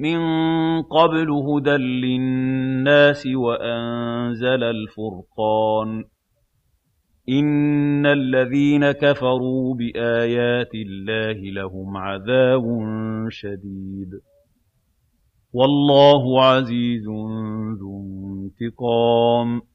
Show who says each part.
Speaker 1: مِّن قَبْلُ هُدًى لِّلنَّاسِ وَأَنزَلَ الْفُرْقَانَ ۗ. إِنَّ الَّذِينَ كَفَرُوا بِآيَاتِ اللَّهِ لَهُمْ عَذَابٌ شَدِيدٌ ۗ. وَاللَّهُ عَزِيزٌ ذُو انتِقَامٍ.